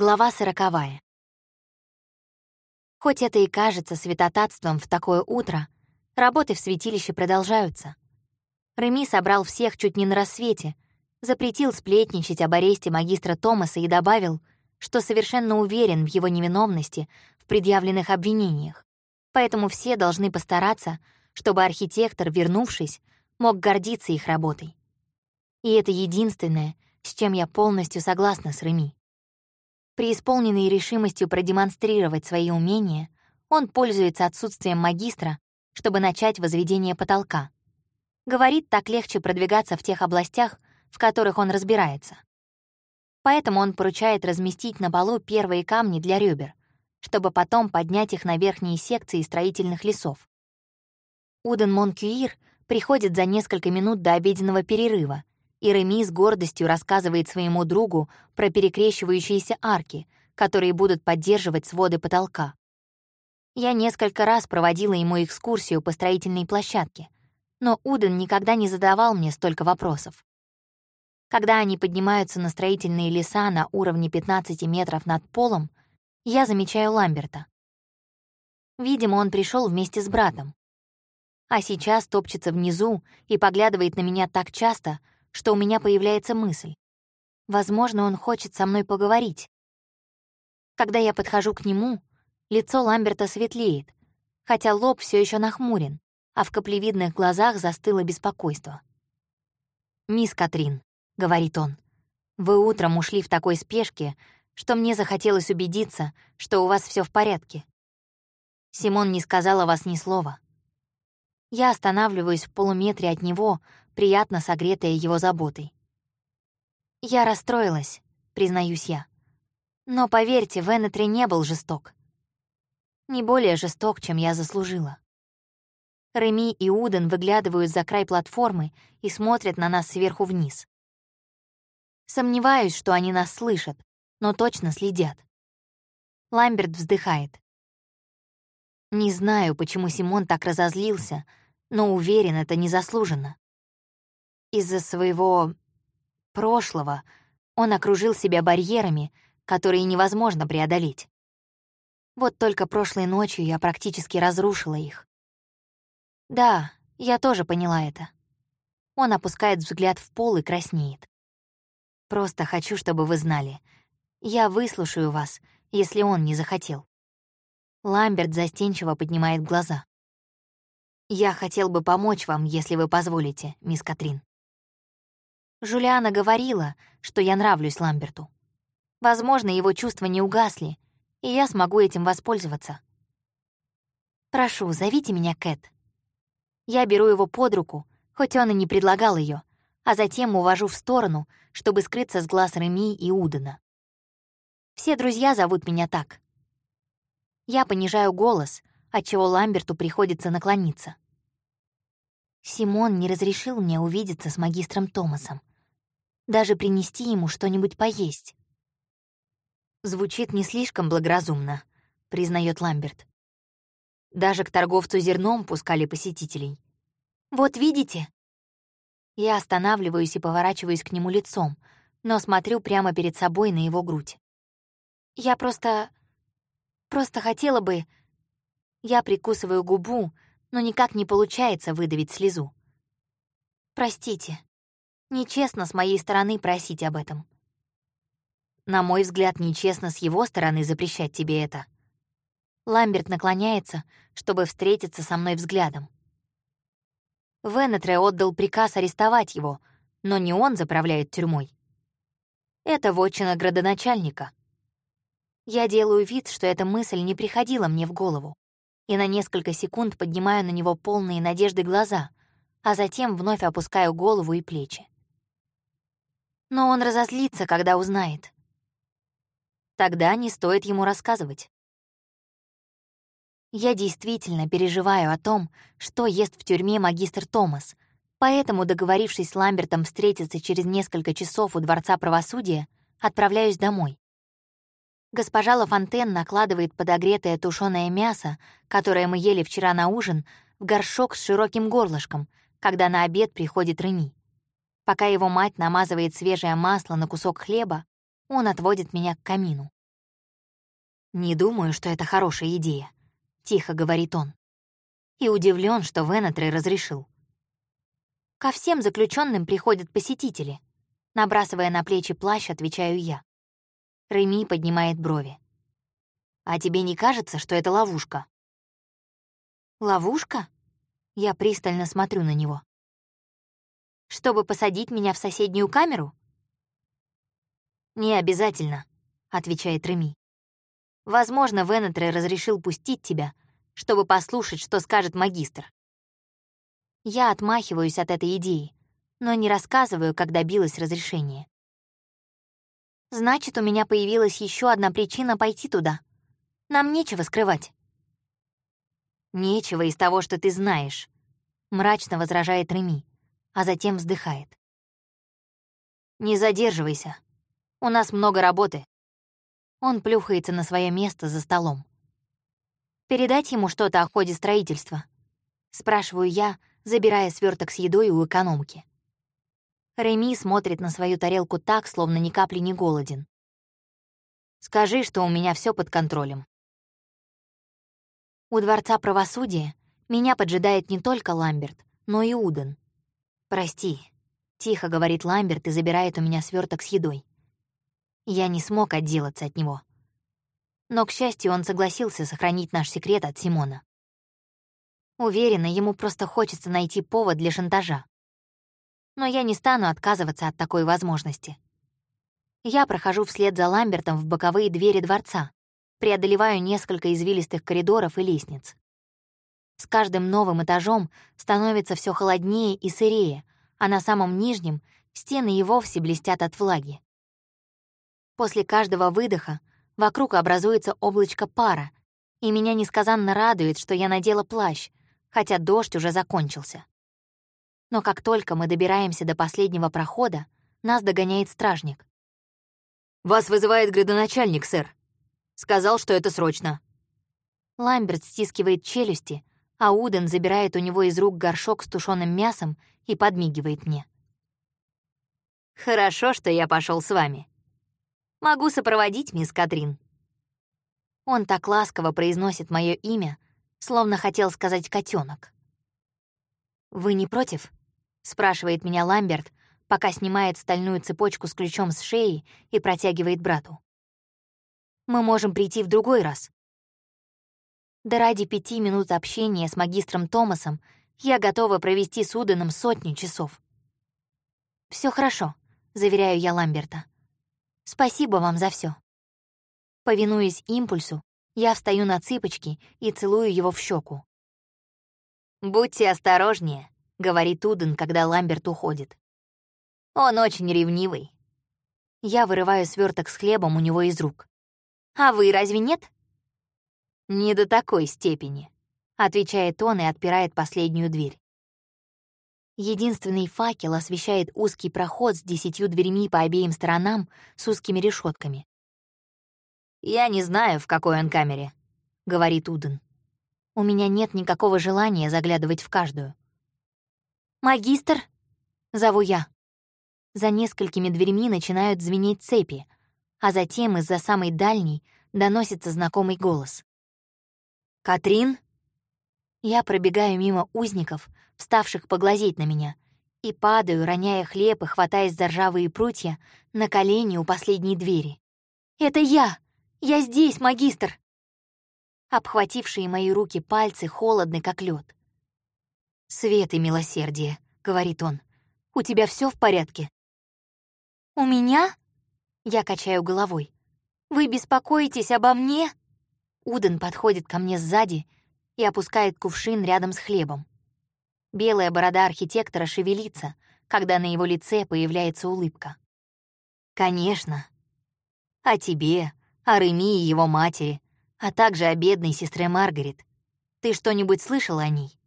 Глава сороковая. Хоть это и кажется святотатством в такое утро, работы в святилище продолжаются. Реми собрал всех чуть не на рассвете, запретил сплетничать об аресте магистра Томаса и добавил, что совершенно уверен в его невиновности в предъявленных обвинениях, поэтому все должны постараться, чтобы архитектор, вернувшись, мог гордиться их работой. И это единственное, с чем я полностью согласна с Реми. Преисполненный решимостью продемонстрировать свои умения, он пользуется отсутствием магистра, чтобы начать возведение потолка. Говорит, так легче продвигаться в тех областях, в которых он разбирается. Поэтому он поручает разместить на полу первые камни для ребер, чтобы потом поднять их на верхние секции строительных лесов. Уден Монкюир приходит за несколько минут до обеденного перерыва и Реми с гордостью рассказывает своему другу про перекрещивающиеся арки, которые будут поддерживать своды потолка. Я несколько раз проводила ему экскурсию по строительной площадке, но Уден никогда не задавал мне столько вопросов. Когда они поднимаются на строительные леса на уровне 15 метров над полом, я замечаю Ламберта. Видимо, он пришел вместе с братом. А сейчас топчется внизу и поглядывает на меня так часто, что у меня появляется мысль. Возможно, он хочет со мной поговорить. Когда я подхожу к нему, лицо Ламберта светлеет, хотя лоб все еще нахмурен, а в каплевидных глазах застыло беспокойство. «Мисс Катрин», — говорит он, — «вы утром ушли в такой спешке, что мне захотелось убедиться, что у вас все в порядке. Симон не сказала вас ни слова. Я останавливаюсь в полуметре от него, приятно согретая его заботой. «Я расстроилась», — признаюсь я. «Но поверьте, Венетри не был жесток. Не более жесток, чем я заслужила». Реми и Уден выглядывают за край платформы и смотрят на нас сверху вниз. Сомневаюсь, что они нас слышат, но точно следят. Ламберт вздыхает. Не знаю, почему Симон так разозлился, но уверен, это незаслуженно. Из-за своего прошлого он окружил себя барьерами, которые невозможно преодолеть. Вот только прошлой ночью я практически разрушила их. Да, я тоже поняла это. Он опускает взгляд в пол и краснеет. Просто хочу, чтобы вы знали. Я выслушаю вас, если он не захотел. Ламберт застенчиво поднимает глаза. «Я хотел бы помочь вам, если вы позволите, мисс Катрин». Жулиана говорила, что я нравлюсь Ламберту. Возможно, его чувства не угасли, и я смогу этим воспользоваться. Прошу, зовите меня Кэт. Я беру его под руку, хоть он и не предлагал ее, а затем увожу в сторону, чтобы скрыться с глаз Реми и Удена. Все друзья зовут меня так. Я понижаю голос, отчего Ламберту приходится наклониться. Симон не разрешил мне увидеться с магистром Томасом даже принести ему что-нибудь поесть. Звучит не слишком благоразумно, признает Ламберт. Даже к торговцу зерном пускали посетителей. Вот видите? Я останавливаюсь и поворачиваюсь к нему лицом, но смотрю прямо перед собой на его грудь. Я просто... просто хотела бы... Я прикусываю губу, но никак не получается выдавить слезу. Простите. Нечестно с моей стороны просить об этом. На мой взгляд, нечестно с его стороны запрещать тебе это. Ламберт наклоняется, чтобы встретиться со мной взглядом. Венетре отдал приказ арестовать его, но не он заправляет тюрьмой. Это вотчина градоначальника. Я делаю вид, что эта мысль не приходила мне в голову, и на несколько секунд поднимаю на него полные надежды глаза, а затем вновь опускаю голову и плечи но он разозлится, когда узнает. Тогда не стоит ему рассказывать. Я действительно переживаю о том, что ест в тюрьме магистр Томас, поэтому, договорившись с Ламбертом встретиться через несколько часов у Дворца правосудия, отправляюсь домой. Госпожа Лафонтен накладывает подогретое тушеное мясо, которое мы ели вчера на ужин, в горшок с широким горлышком, когда на обед приходит Реми. Пока его мать намазывает свежее масло на кусок хлеба, он отводит меня к камину. «Не думаю, что это хорошая идея», — тихо говорит он. И удивлен, что Венетре разрешил. Ко всем заключенным приходят посетители. Набрасывая на плечи плащ, отвечаю я. Реми поднимает брови. «А тебе не кажется, что это ловушка?» «Ловушка?» Я пристально смотрю на него. «Чтобы посадить меня в соседнюю камеру?» «Не обязательно», — отвечает Реми. «Возможно, Венетре разрешил пустить тебя, чтобы послушать, что скажет магистр». Я отмахиваюсь от этой идеи, но не рассказываю, как добилась разрешения. Значит, у меня появилась еще одна причина пойти туда. Нам нечего скрывать. Нечего из того, что ты знаешь, мрачно возражает Реми, а затем вздыхает. Не задерживайся. У нас много работы. Он плюхается на свое место за столом. Передать ему что-то о ходе строительства? Спрашиваю я, забирая сверток с едой у экономки. Реми смотрит на свою тарелку так, словно ни капли не голоден. «Скажи, что у меня все под контролем». У Дворца правосудия меня поджидает не только Ламберт, но и Уден. «Прости», — тихо говорит Ламберт и забирает у меня сверток с едой. Я не смог отделаться от него. Но, к счастью, он согласился сохранить наш секрет от Симона. Уверена, ему просто хочется найти повод для шантажа. Но я не стану отказываться от такой возможности. Я прохожу вслед за Ламбертом в боковые двери дворца, преодолеваю несколько извилистых коридоров и лестниц. С каждым новым этажом становится все холоднее и сырее, а на самом нижнем стены и вовсе блестят от влаги. После каждого выдоха вокруг образуется облачко пара, и меня несказанно радует, что я надела плащ, хотя дождь уже закончился. Но как только мы добираемся до последнего прохода, нас догоняет стражник. «Вас вызывает градоначальник, сэр. Сказал, что это срочно». Ламберт стискивает челюсти, а Уден забирает у него из рук горшок с тушеным мясом и подмигивает мне. «Хорошо, что я пошел с вами. Могу сопроводить, мисс Катрин». Он так ласково произносит мое имя, словно хотел сказать котенок. «Вы не против?» — спрашивает меня Ламберт, пока снимает стальную цепочку с ключом с шеи и протягивает брату. «Мы можем прийти в другой раз». Да ради пяти минут общения с магистром Томасом я готова провести с Уданом сотни часов. Все хорошо», — заверяю я Ламберта. «Спасибо вам за все. Повинуясь импульсу, я встаю на цыпочки и целую его в щеку. «Будьте осторожнее», — говорит Уден, когда Ламберт уходит. «Он очень ревнивый». Я вырываю сверток с хлебом у него из рук. «А вы разве нет?» «Не до такой степени», — отвечает он и отпирает последнюю дверь. Единственный факел освещает узкий проход с десятью дверьми по обеим сторонам с узкими решетками. «Я не знаю, в какой он камере», — говорит Уден. У меня нет никакого желания заглядывать в каждую. «Магистр!» — зову я. За несколькими дверьми начинают звенеть цепи, а затем из-за самой дальней доносится знакомый голос. «Катрин?» Я пробегаю мимо узников, вставших поглазеть на меня, и падаю, роняя хлеб и хватаясь за ржавые прутья, на колени у последней двери. «Это я!» Я здесь, магистр!» Обхватившие мои руки пальцы холодны, как лед. «Свет и милосердие», — говорит он. «У тебя все в порядке?» «У меня?» Я качаю головой. «Вы беспокоитесь обо мне?» Уден подходит ко мне сзади и опускает кувшин рядом с хлебом. Белая борода архитектора шевелится, когда на его лице появляется улыбка. «Конечно. А тебе, о Реми и его матери, а также о бедной сестре Маргарет. Ты что-нибудь слышала о ней?»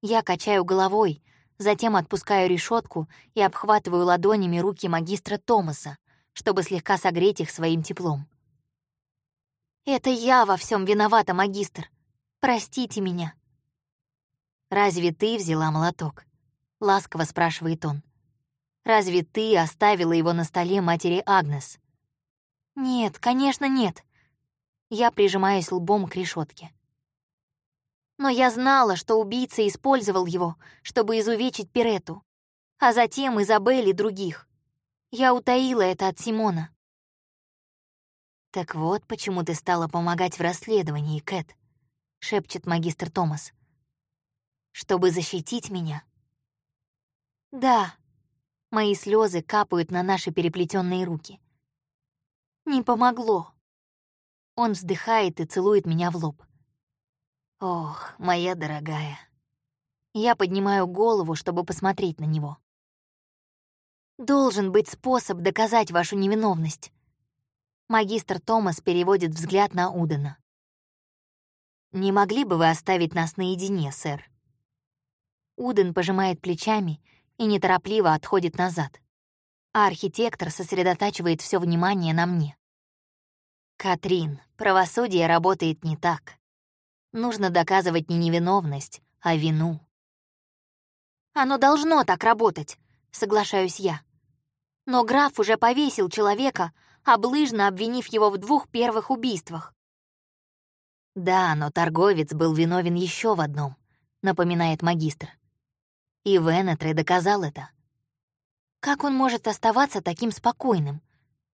Я качаю головой, затем отпускаю решетку и обхватываю ладонями руки магистра Томаса, чтобы слегка согреть их своим теплом. «Это я во всем виновата, магистр. Простите меня». «Разве ты взяла молоток?» — ласково спрашивает он. «Разве ты оставила его на столе матери Агнес?» «Нет, конечно, нет». Я прижимаюсь лбом к решетке. Но я знала, что убийца использовал его, чтобы изувечить Пирету, а затем Изабель и других. Я утаила это от Симона. «Так вот, почему ты стала помогать в расследовании, Кэт», — шепчет магистр Томас. «Чтобы защитить меня?» «Да». Мои слезы капают на наши переплетенные руки. «Не помогло». Он вздыхает и целует меня в лоб. «Ох, моя дорогая». Я поднимаю голову, чтобы посмотреть на него. «Должен быть способ доказать вашу невиновность». Магистр Томас переводит взгляд на Удена. «Не могли бы вы оставить нас наедине, сэр?» Уден пожимает плечами и неторопливо отходит назад, а архитектор сосредотачивает все внимание на мне. Катрин, правосудие работает не так. Нужно доказывать не невиновность, а вину. Оно должно так работать, соглашаюсь я. Но граф уже повесил человека, облыжно обвинив его в двух первых убийствах. Да, но торговец был виновен еще в одном, напоминает магистр. И Венетре доказал это. Как он может оставаться таким спокойным?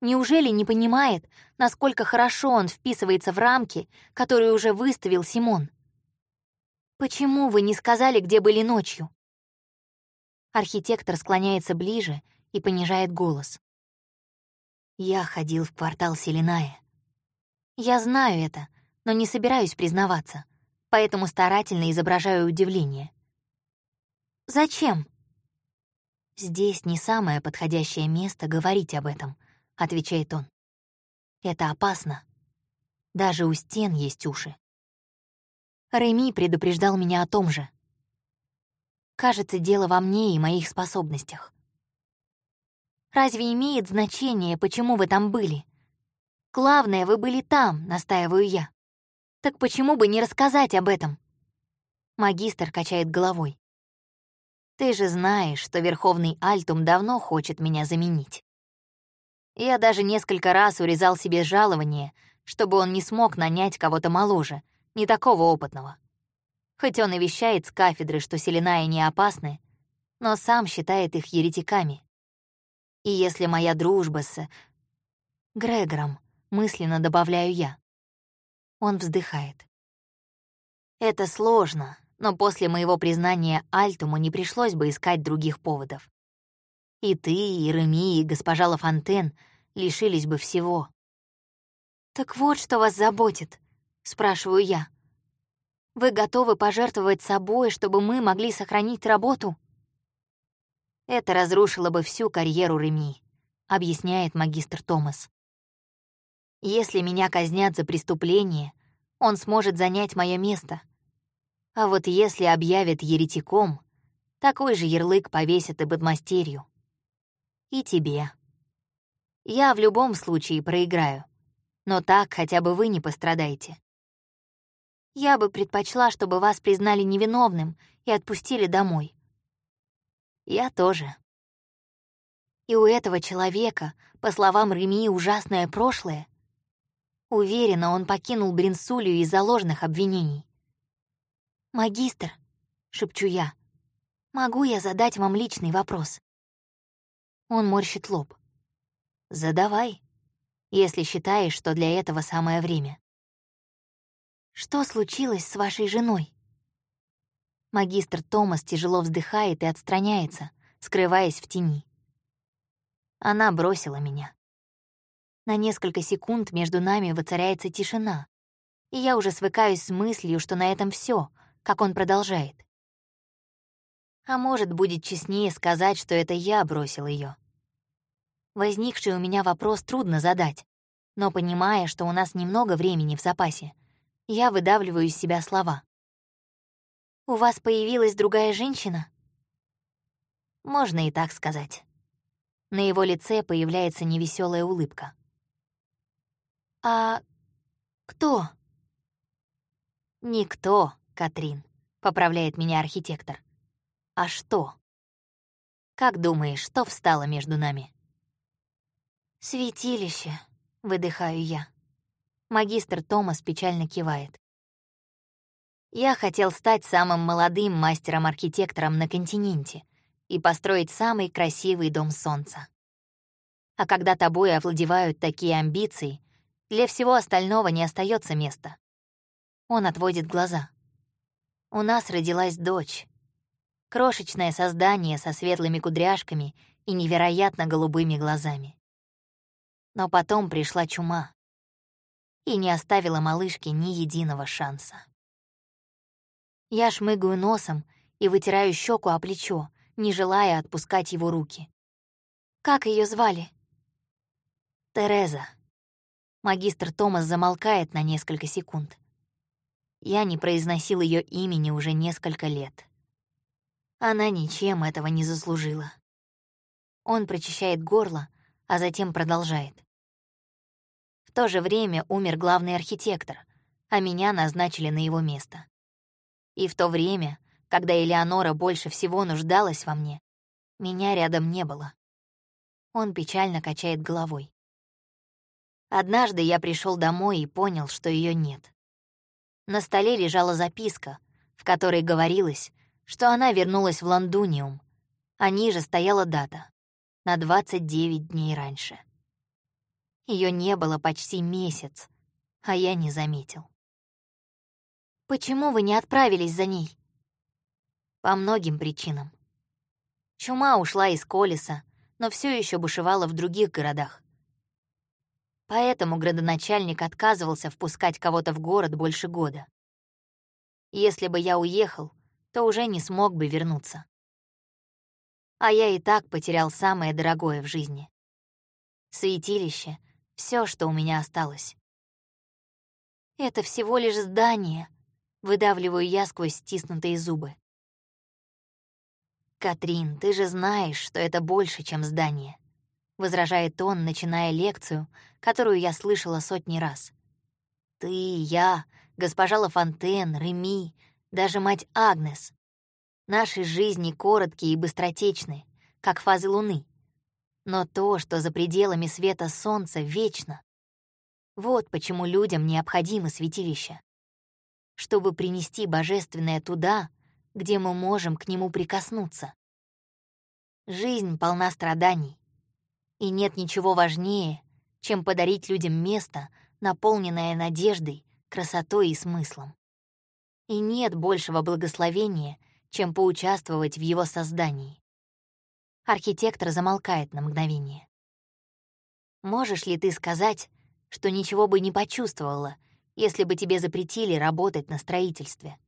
Неужели не понимает, насколько хорошо он вписывается в рамки, которые уже выставил Симон? «Почему вы не сказали, где были ночью?» Архитектор склоняется ближе и понижает голос. «Я ходил в квартал Селиная. Я знаю это, но не собираюсь признаваться, поэтому старательно изображаю удивление. Зачем? Здесь не самое подходящее место говорить об этом, — отвечает он. «Это опасно. Даже у стен есть уши». Реми предупреждал меня о том же. Кажется, дело во мне и моих способностях. Разве имеет значение, почему вы там были? Главное, вы были там, настаиваю я. Так почему бы не рассказать об этом? Магистр качает головой. Ты же знаешь, что Верховный Альтум давно хочет меня заменить. Я даже несколько раз урезал себе жалование, чтобы он не смог нанять кого-то моложе, не такого опытного. Хоть он и вещает с кафедры, что Селеная не опасны, но сам считает их еретиками. И если моя дружба с... Грегором, мысленно добавляю я. Он вздыхает. Это сложно, но после моего признания Альтуму не пришлось бы искать других поводов. И ты, и Реми, и госпожа Лафонтен лишились бы всего. «Так вот, что вас заботит», — спрашиваю я. «Вы готовы пожертвовать собой, чтобы мы могли сохранить работу?» «Это разрушило бы всю карьеру Реми», — объясняет магистр Томас. «Если меня казнят за преступление, он сможет занять мое место. А вот если объявят еретиком, такой же ярлык повесят и подмастерью и тебе. Я в любом случае проиграю, но так хотя бы вы не пострадаете. Я бы предпочла, чтобы вас признали невиновным и отпустили домой. Я тоже. И у этого человека, по словам Реми, ужасное прошлое. Уверена, он покинул Бринсулию из-за ложных обвинений. «Магистр», — шепчу я, — «могу я задать вам личный вопрос?» Он морщит лоб. «Задавай, если считаешь, что для этого самое время». «Что случилось с вашей женой?» Магистр Томас тяжело вздыхает и отстраняется, скрываясь в тени. Она бросила меня. На несколько секунд между нами воцаряется тишина, и я уже свыкаюсь с мыслью, что на этом все, как он продолжает. А может, будет честнее сказать, что это я бросил ее. Возникший у меня вопрос трудно задать, но понимая, что у нас немного времени в запасе, я выдавливаю из себя слова. «У вас появилась другая женщина?» Можно и так сказать. На его лице появляется невеселая улыбка. «А кто?» «Никто, Катрин», — поправляет меня архитектор. А что? Как думаешь, что встало между нами? «Святилище», — выдыхаю я. Магистр Томас печально кивает. Я хотел стать самым молодым мастером-архитектором на континенте и построить самый красивый дом солнца. А когда тобой овладевают такие амбиции, для всего остального не остается места. Он отводит глаза. У нас родилась дочь. Крошечное создание со светлыми кудряшками и невероятно голубыми глазами. Но потом пришла чума и не оставила малышке ни единого шанса. Я шмыгаю носом и вытираю щеку о плечо, не желая отпускать его руки. «Как ее звали?» «Тереза». Магистр Томас замолкает на несколько секунд. Я не произносил ее имени уже несколько лет. Она ничем этого не заслужила. Он прочищает горло, а затем продолжает. В то же время умер главный архитектор, а меня назначили на его место. И в то время, когда Элеонора больше всего нуждалась во мне, меня рядом не было. Он печально качает головой. Однажды я пришел домой и понял, что ее нет. На столе лежала записка, в которой говорилось, что она вернулась в Лондуниум, а ниже стояла дата — на 29 дней раньше. Ее не было почти месяц, а я не заметил. «Почему вы не отправились за ней?» По многим причинам. Чума ушла из Колеса, но все еще бушевала в других городах. Поэтому градоначальник отказывался впускать кого-то в город больше года. Если бы я уехал, то уже не смог бы вернуться. А я и так потерял самое дорогое в жизни. Святилище — все, что у меня осталось. Это всего лишь здание, выдавливаю я сквозь стиснутые зубы. «Катрин, ты же знаешь, что это больше, чем здание», — возражает он, начиная лекцию, которую я слышала сотни раз. «Ты, я, госпожа Лафонтен, Реми, даже мать Агнес. Наши жизни короткие и быстротечны, как фазы Луны. Но то, что за пределами света Солнца, вечно. Вот почему людям необходимы святилища чтобы принести божественное туда, где мы можем к нему прикоснуться. Жизнь полна страданий, и нет ничего важнее, чем подарить людям место, наполненное надеждой, красотой и смыслом. И нет большего благословения, чем поучаствовать в его создании. Архитектор замолкает на мгновение. Можешь ли ты сказать, что ничего бы не почувствовала, если бы тебе запретили работать на строительстве?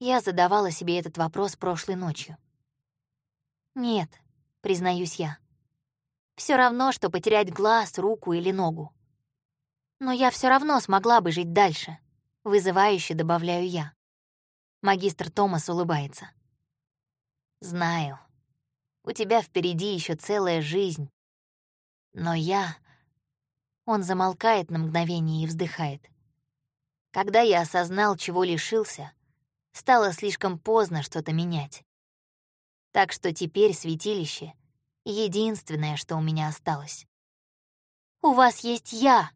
Я задавала себе этот вопрос прошлой ночью. Нет, признаюсь я. Все равно, что потерять глаз, руку или ногу. Но я все равно смогла бы жить дальше, вызывающе добавляю я. Магистр Томас улыбается. Знаю. У тебя впереди еще целая жизнь. Но я... Он замолкает на мгновение и вздыхает. Когда я осознал, чего лишился, стало слишком поздно что-то менять. Так что теперь святилище — единственное, что у меня осталось. «У вас есть я!»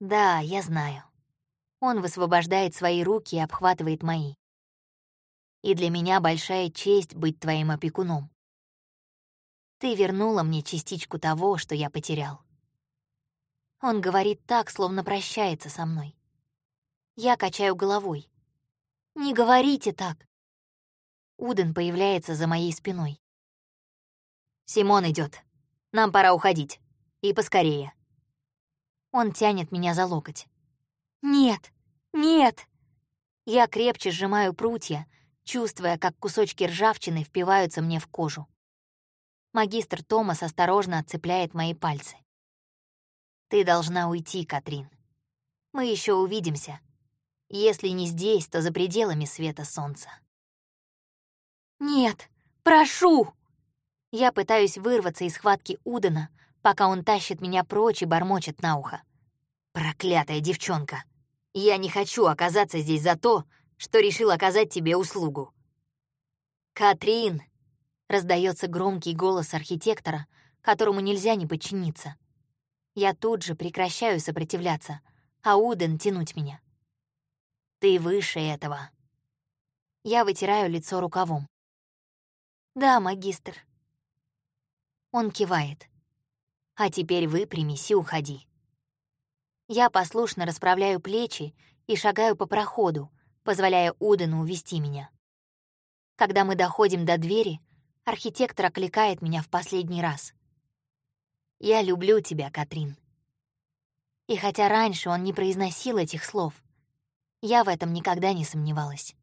«Да, я знаю». Он высвобождает свои руки и обхватывает мои. «И для меня большая честь быть твоим опекуном. Ты вернула мне частичку того, что я потерял. Он говорит так, словно прощается со мной. Я качаю головой. «Не говорите так!» Уден появляется за моей спиной. «Симон идет. Нам пора уходить. И поскорее». Он тянет меня за локоть. «Нет! Нет!» Я крепче сжимаю прутья, чувствуя, как кусочки ржавчины впиваются мне в кожу. Магистр Томас осторожно отцепляет мои пальцы. Ты должна уйти, Катрин. Мы еще увидимся. Если не здесь, то за пределами света солнца. Нет, прошу! Я пытаюсь вырваться из схватки Удана, пока он тащит меня прочь и бормочет на ухо. Проклятая девчонка! Я не хочу оказаться здесь за то, что решил оказать тебе услугу. «Катрин!» — раздается громкий голос архитектора, которому нельзя не подчиниться. Я тут же прекращаю сопротивляться, а Уден тянуть меня. «Ты выше этого». Я вытираю лицо рукавом. «Да, магистр». Он кивает. «А теперь выпрямись и уходи». Я послушно расправляю плечи и шагаю по проходу, позволяя Удену увести меня. Когда мы доходим до двери, архитектор окликает меня в последний раз. «Я люблю тебя, Катрин». И хотя раньше он не произносил этих слов, я в этом никогда не сомневалась.